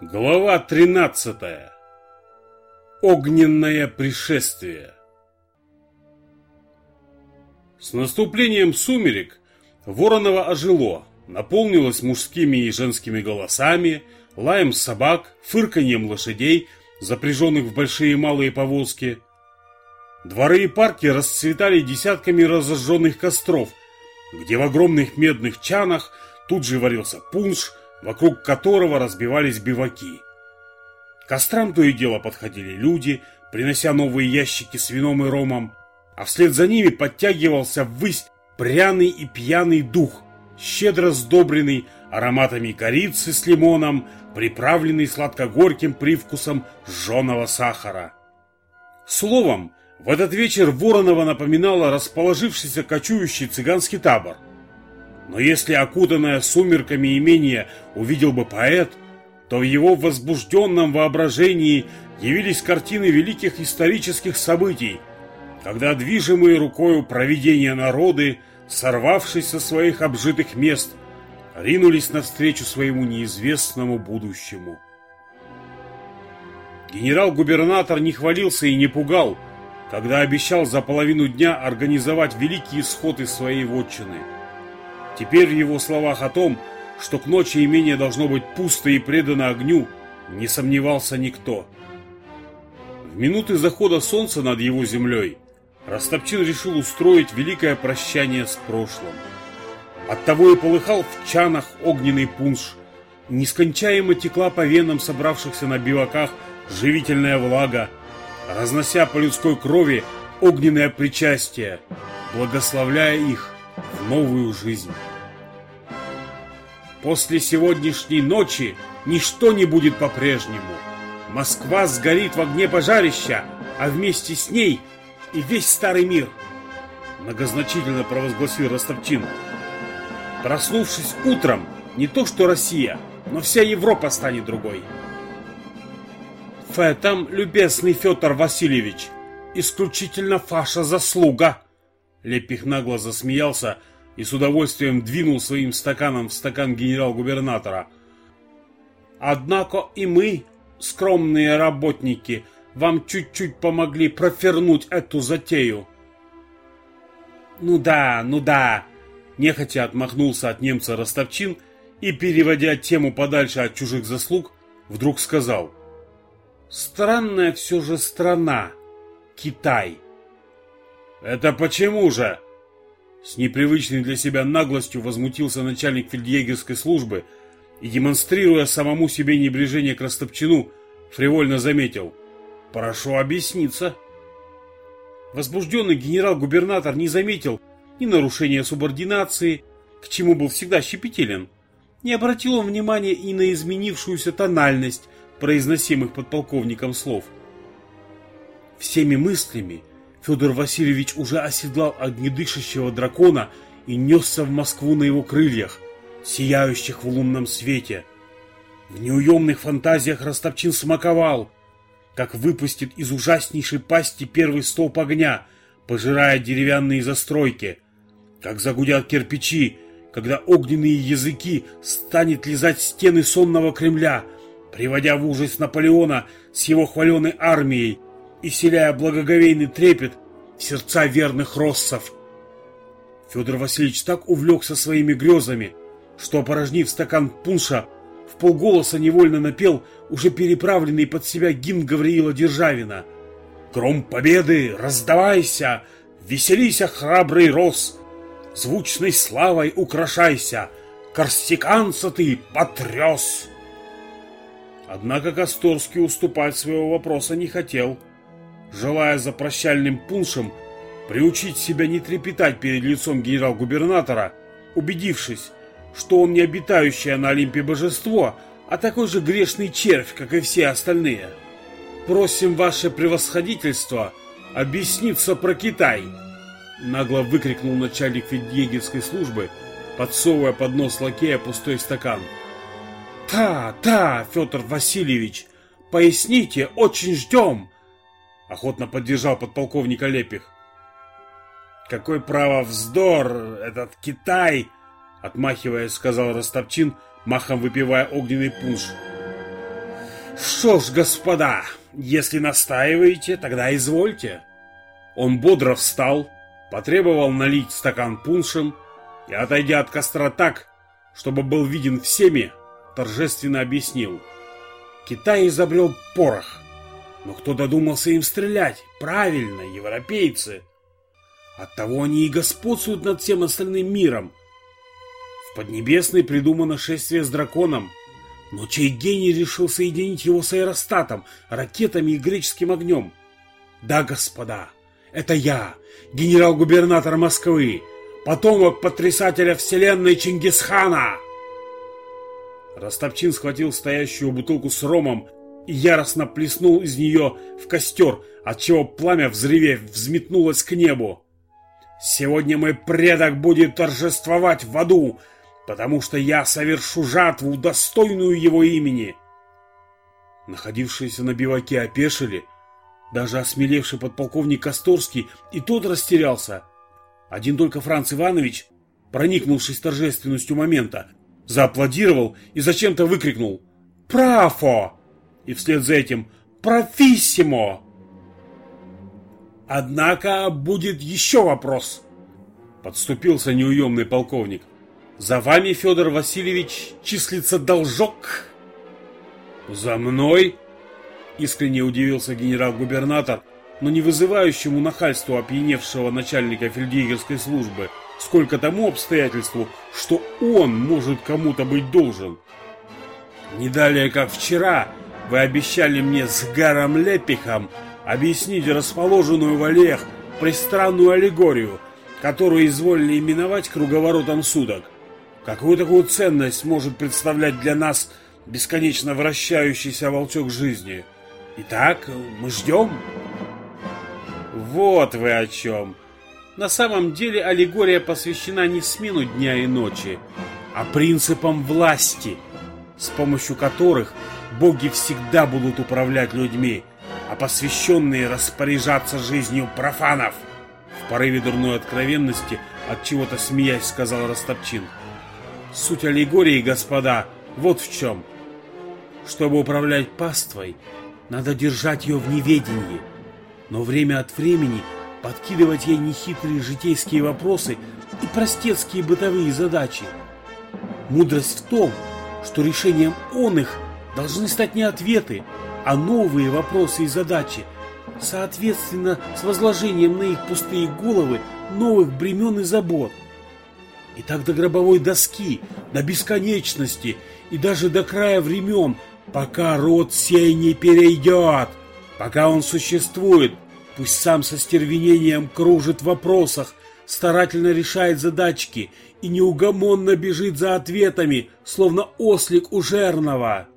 Глава 13. Огненное пришествие. С наступлением сумерек Воронова ожило, наполнилось мужскими и женскими голосами, лаем собак, фырканьем лошадей, запряженных в большие и малые повозки. Дворы и парки расцветали десятками разожженных костров, где в огромных медных чанах тут же варился пунш, вокруг которого разбивались биваки. К кострам то и дело подходили люди, принося новые ящики с вином и ромом, а вслед за ними подтягивался ввысь пряный и пьяный дух, щедро сдобренный ароматами корицы с лимоном, приправленный сладко-горьким привкусом жженого сахара. Словом, в этот вечер Воронова напоминала расположившийся кочующий цыганский табор – но если окутанное сумерками имение увидел бы поэт, то в его возбужденном воображении явились картины великих исторических событий, когда движимые рукою провидения народы, сорвавшись со своих обжитых мест, ринулись навстречу своему неизвестному будущему. Генерал-губернатор не хвалился и не пугал, когда обещал за половину дня организовать великий исход из своей вотчины – Теперь в его словах о том, что к ночи имение должно быть пусто и предано огню, не сомневался никто. В минуты захода солнца над его землей Растопчин решил устроить великое прощание с прошлым. Оттого и полыхал в чанах огненный пунш, нескончаемо текла по венам собравшихся на биваках живительная влага, разнося по людской крови огненное причастие, благословляя их в новую жизнь. После сегодняшней ночи ничто не будет по-прежнему. Москва сгорит в огне пожарища, а вместе с ней и весь старый мир. Многозначительно провозгласил Ростовчин. Проснувшись утром, не то что Россия, но вся Европа станет другой. В этом, любезный Федор Васильевич, исключительно ваша заслуга. Лепих нагло засмеялся, и с удовольствием двинул своим стаканом в стакан генерал-губернатора. Однако и мы, скромные работники, вам чуть-чуть помогли профернуть эту затею. Ну да, ну да, нехотя отмахнулся от немца Ростовчин и, переводя тему подальше от чужих заслуг, вдруг сказал. Странная все же страна, Китай. Это почему же? С непривычной для себя наглостью возмутился начальник фельдъегерской службы и, демонстрируя самому себе небрежение к Растопчину, фривольно заметил «Прошу объясниться». Возбужденный генерал-губернатор не заметил ни нарушения субординации, к чему был всегда щепетилен, не обратил он внимания и на изменившуюся тональность произносимых подполковником слов. Всеми мыслями Федор Васильевич уже оседлал огнедышащего дракона и несся в Москву на его крыльях, сияющих в лунном свете. В неуемных фантазиях Ростовчин смаковал, как выпустит из ужаснейшей пасти первый столб огня, пожирая деревянные застройки, как загудят кирпичи, когда огненные языки станет лизать стены сонного Кремля, приводя в ужас Наполеона с его хваленой армией, и селяя благоговейный трепет в сердца верных россов. Федор Васильевич так увлекся своими грезами, что, опорожнив стакан пунша, в полголоса невольно напел уже переправленный под себя гимн Гавриила Державина. «Гром победы, раздавайся, веселися, храбрый рос, звучной славой украшайся, корсиканца ты потряс!» Однако Косторский уступать своего вопроса не хотел – желая за прощальным пуншем приучить себя не трепетать перед лицом генерал-губернатора, убедившись, что он не обитающее на Олимпе божество, а такой же грешный червь, как и все остальные. «Просим ваше превосходительство объясниться про Китай!» Нагло выкрикнул начальник фельдъегерской службы, подсовывая под нос лакея пустой стакан. «Та, та, Федор Васильевич, поясните, очень ждем!» Охотно поддержал подполковник Лепих. «Какой право вздор этот Китай!» Отмахиваясь, сказал Ростовчин, махом выпивая огненный пунш. Что ж, господа, если настаиваете, тогда извольте. Он бодро встал, потребовал налить стакан пуншем и, отойдя от костра так, чтобы был виден всеми, торжественно объяснил. Китай изобрел порох, но кто додумался им стрелять? Правильно, европейцы. Оттого они и господствуют над всем остальным миром. В Поднебесной придумано шествие с драконом, но чей гений решил соединить его с аэростатом, ракетами и греческим огнем? Да, господа, это я, генерал-губернатор Москвы, потомок потрясателя вселенной Чингисхана!» Растопчин схватил стоящую бутылку с ромом и яростно плеснул из нее в костер, отчего пламя, взрывев, взметнулось к небу. «Сегодня мой предок будет торжествовать в аду, потому что я совершу жатву, достойную его имени!» Находившиеся на биваке опешили, даже осмелевший подполковник Косторский и тот растерялся. Один только Франц Иванович, проникнувшись торжественностью момента, зааплодировал и зачем-то выкрикнул «Прафо!» И вслед за этим «Профиссимо!» «Однако будет еще вопрос!» Подступился неуемный полковник. «За вами, Федор Васильевич, числится должок?» «За мной?» Искренне удивился генерал-губернатор, но не вызывающему нахальству опьяневшего начальника фельдъегерской службы, сколько тому обстоятельству, что он может кому-то быть должен. Не далее, как вчера, вы обещали мне с Гаром Лепихом объяснить расположенную в аллеях пристранную аллегорию, которую изволили именовать круговоротом судок. Какую такую ценность может представлять для нас бесконечно вращающийся волчок жизни – Итак, мы ждем. Вот вы о чем. На самом деле аллегория посвящена не смену дня и ночи, а принципам власти, с помощью которых боги всегда будут управлять людьми, а посвященные распоряжаться жизнью профанов. В порыве дурной откровенности, от чего-то смеясь, сказал Растопчин. Суть аллегории, господа, вот в чем. Чтобы управлять паствой, надо держать ее в неведении, но время от времени подкидывать ей нехитрые житейские вопросы и простецкие бытовые задачи. Мудрость в том, что решением он их должны стать не ответы, а новые вопросы и задачи, соответственно с возложением на их пустые головы новых бремен и забот. И так до гробовой доски, до бесконечности и даже до края времен – пока род сей не перейдет, пока он существует, пусть сам со стервенением кружит в вопросах, старательно решает задачки и неугомонно бежит за ответами, словно ослик у жерного.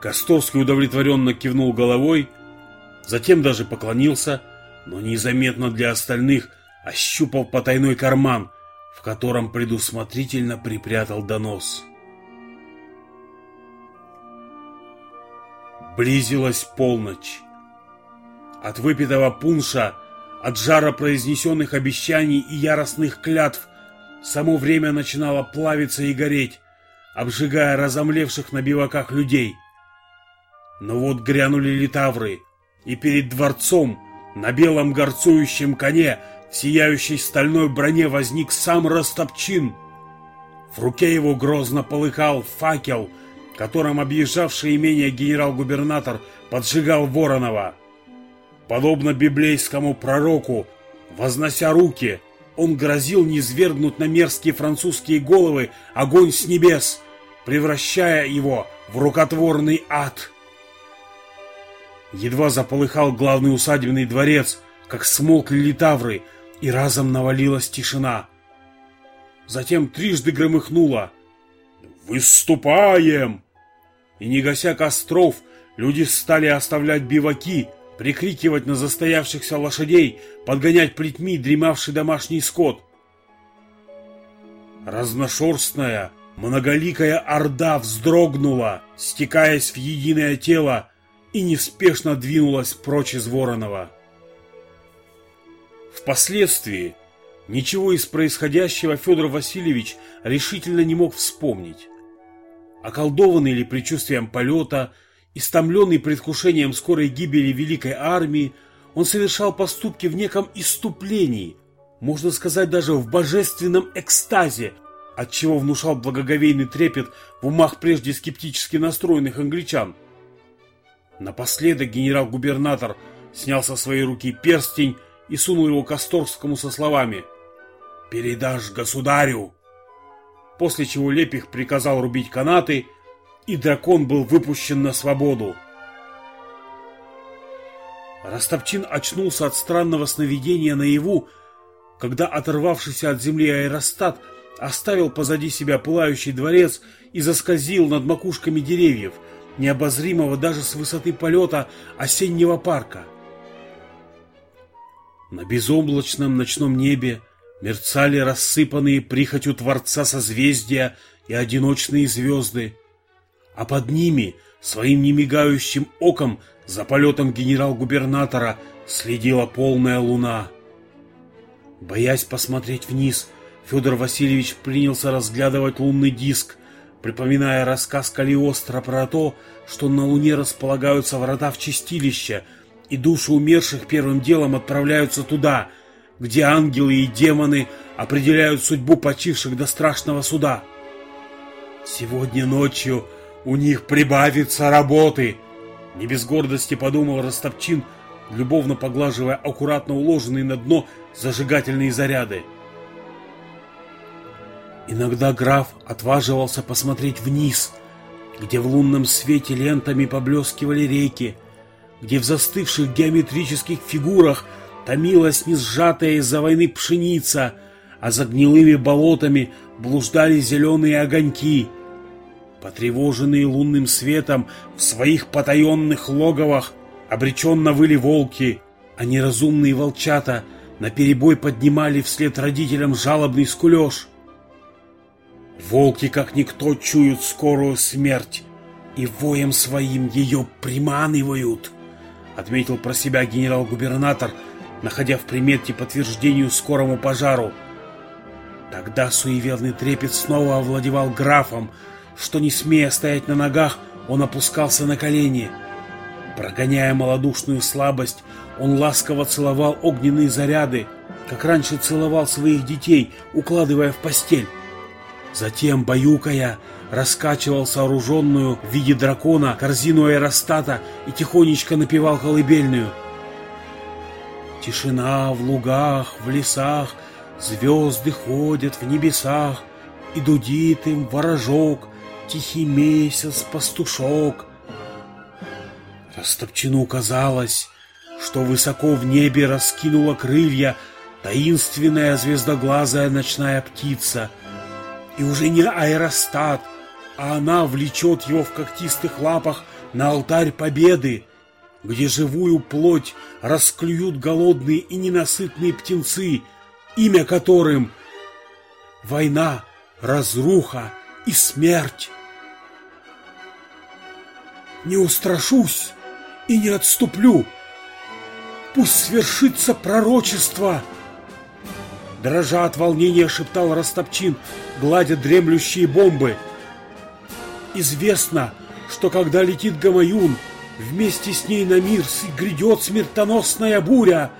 Костовский удовлетворенно кивнул головой, затем даже поклонился, но незаметно для остальных ощупал потайной карман, в котором предусмотрительно припрятал донос. Близилась полночь. От выпитого пунша, от жара произнесенных обещаний и яростных клятв само время начинало плавиться и гореть, обжигая разомлевших на биваках людей. Но вот грянули литавры, и перед дворцом на белом горцующем коне в сияющей стальной броне возник сам Растопчин. В руке его грозно полыхал факел — которым объезжавший имение генерал-губернатор поджигал Воронова. Подобно библейскому пророку, вознося руки, он грозил низвергнуть на мерзкие французские головы огонь с небес, превращая его в рукотворный ад. Едва заполыхал главный усадебный дворец, как смолкли литавры, и разом навалилась тишина. Затем трижды громыхнуло. «Выступаем!» и не гася костров, люди стали оставлять биваки, прикрикивать на застоявшихся лошадей, подгонять плетьми дремавший домашний скот. Разношерстная, многоликая орда вздрогнула, стекаясь в единое тело, и неспешно двинулась прочь из Воронова. Впоследствии ничего из происходящего Федор Васильевич решительно не мог вспомнить. Околдованный ли предчувствием полета, истомленный предвкушением скорой гибели великой армии, он совершал поступки в неком иступлении, можно сказать даже в божественном экстазе, отчего внушал благоговейный трепет в умах прежде скептически настроенных англичан. Напоследок генерал-губернатор снял со своей руки перстень и сунул его Косторгскому со словами «Передашь государю!» После чего Лепих приказал рубить канаты, и дракон был выпущен на свободу. Растопчин очнулся от странного сновидения наяву, когда оторвавшийся от земли аэростат оставил позади себя пылающий дворец и заскользил над макушками деревьев, необозримого даже с высоты полета осеннего парка. На безоблачном ночном небе мерцали рассыпанные прихотью Творца созвездия и одиночные звезды, а под ними своим немигающим оком за полетом генерал-губернатора следила полная луна. Боясь посмотреть вниз, Федор Васильевич принялся разглядывать лунный диск, припоминая рассказ Калиостро про то, что на Луне располагаются врата в чистилище, и души умерших первым делом отправляются туда, где ангелы и демоны определяют судьбу почивших до страшного суда. Сегодня ночью у них прибавится работы, не без гордости подумал Растопчин, любовно поглаживая аккуратно уложенные на дно зажигательные заряды. Иногда граф отваживался посмотреть вниз, где в лунном свете лентами поблескивали реки, где в застывших геометрических фигурах томилась несжатая из-за войны пшеница, а за гнилыми болотами блуждали зеленые огоньки. Потревоженные лунным светом в своих потаенных логовах обреченно выли волки, а неразумные волчата наперебой поднимали вслед родителям жалобный скулеж. Волки, как никто, чуют скорую смерть и воем своим ее приманивают, отметил про себя генерал-губернатор, находя в примете подтверждению скорому пожару. Тогда суеверный трепет снова овладевал графом, что, не смея стоять на ногах, он опускался на колени. Прогоняя малодушную слабость, он ласково целовал огненные заряды, как раньше целовал своих детей, укладывая в постель. Затем, баюкая, раскачивал сооруженную в виде дракона корзину аэростата и тихонечко напевал колыбельную. Тишина в лугах, в лесах, звезды ходят в небесах, и дудит им ворожок, тихий месяц, пастушок. Растопчину казалось, что высоко в небе раскинула крылья таинственная звездоглазая ночная птица — и уже не аэростат, а она влечет его в когтистых лапах на алтарь победы, где живую плоть расклюют голодные и ненасытные птенцы, имя которым — война, разруха и смерть. Не устрашусь и не отступлю. Пусть свершится пророчество — Дрожа от волнения шептал Растопчин, гладя дремлющие бомбы. Известно, что когда летит Гамаюн, вместе с ней на мир грядет смертоносная буря.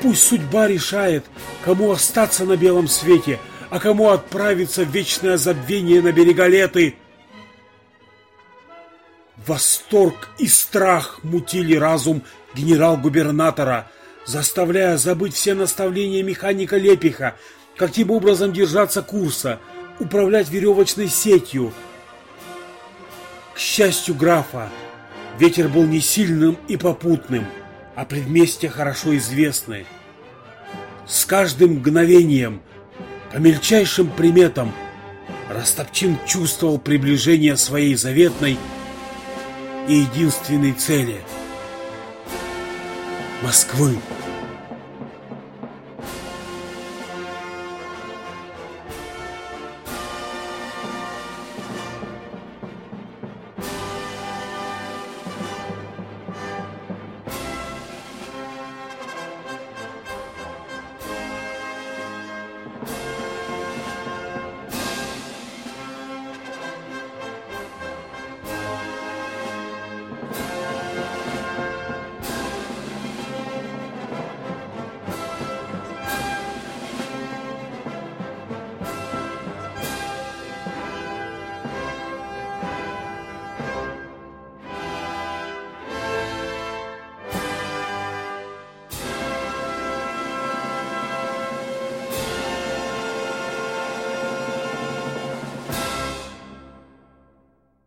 Пусть судьба решает, кому остаться на белом свете, а кому отправиться в вечное забвение на берега леты. Восторг и страх мутили разум генерал-губернатора – заставляя забыть все наставления механика Лепиха, каким образом держаться курса, управлять веревочной сетью. К счастью графа, ветер был не сильным и попутным, а предместья хорошо известны. С каждым мгновением, по мельчайшим приметам, Растопчин чувствовал приближение своей заветной и единственной цели – Москвы.